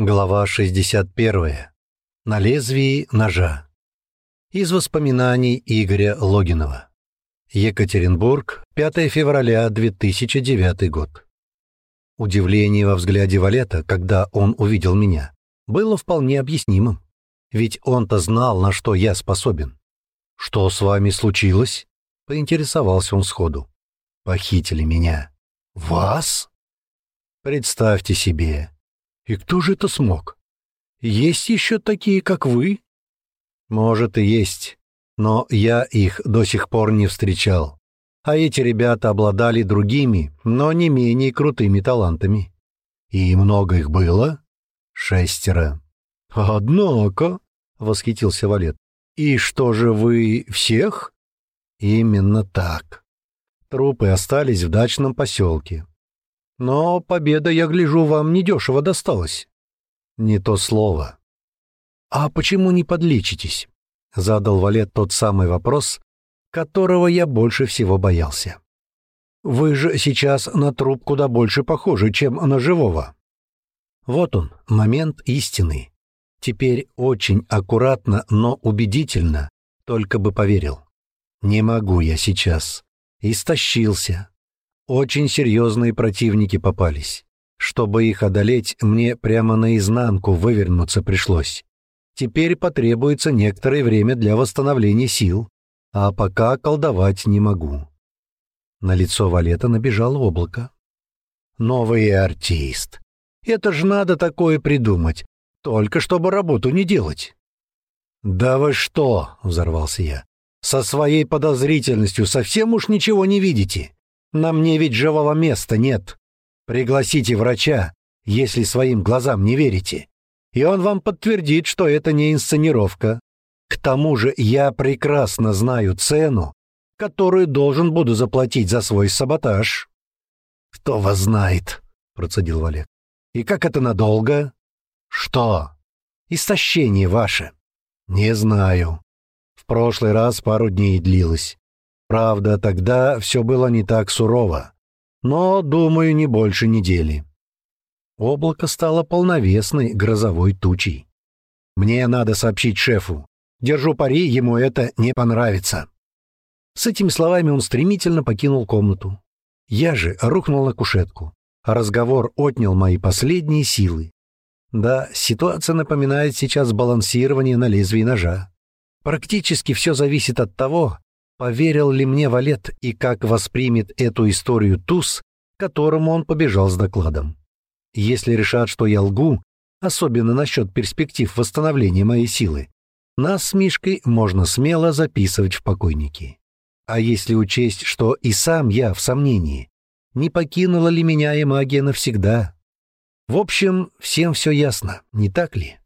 Глава 61. На лезвии ножа. Из воспоминаний Игоря Логинова. Екатеринбург, 5 февраля 2009 год. Удивление во взгляде Валета, когда он увидел меня, было вполне объяснимым. Ведь он-то знал, на что я способен. «Что с вами случилось?» — поинтересовался он сходу. «Похитили меня». «Вас?» «Представьте себе, и кто же это смог? Есть еще такие, как вы? Может и есть, но я их до сих пор не встречал. А эти ребята обладали другими, но не менее крутыми талантами. И много их было? Шестеро. Однако, — восхитился Валет, — и что же вы всех? Именно так. Трупы остались в дачном поселке. Но победа, я гляжу, вам недешево досталась. Не то слово. А почему не подлечитесь? Задал Валет тот самый вопрос, которого я больше всего боялся. Вы же сейчас на труп куда больше похожи, чем на живого. Вот он, момент истины. Теперь очень аккуратно, но убедительно, только бы поверил. Не могу я сейчас. Истощился, очень серьезные противники попались. Чтобы их одолеть, мне прямо наизнанку вывернуться пришлось. Теперь потребуется некоторое время для восстановления сил, а пока колдовать не могу. На лицо Валета набежало облако. «Новый артист. Это ж надо такое придумать, только чтобы работу не делать». «Да вы что?» — взорвался я. «Со своей подозрительностью совсем уж ничего не видите. На мне ведь живого места нет. Пригласите врача, если своим глазам не верите, и он вам подтвердит, что это не инсценировка. К тому же я прекрасно знаю цену, которую должен буду заплатить за свой саботаж. «Кто вас знает?» — процедил Валек. «И как это надолго?» «Что?» «Истощение ваше?» «Не знаю. В прошлый раз пару дней длилось. Правда, тогда все было не так сурово. Но, думаю, не больше недели. Облако стало полновесной грозовой тучей. Мне надо сообщить шефу. Держу пари, ему это не понравится. С этими словами он стремительно покинул комнату. Я же рухнул на кушетку, разговор отнял мои последние силы. Да, ситуация напоминает сейчас балансирование на лезвии ножа. Практически все зависит от того, Поверил ли мне Валет и как воспримет эту историю Туз, которому он побежал с докладом? Если решат, что я лгу, особенно насчет перспектив восстановления моей силы, нас с Мишкой можно смело записывать в покойники. А если учесть, что и сам я в сомнении, не покинула ли меня и магия навсегда? В общем, всем все ясно, не так ли?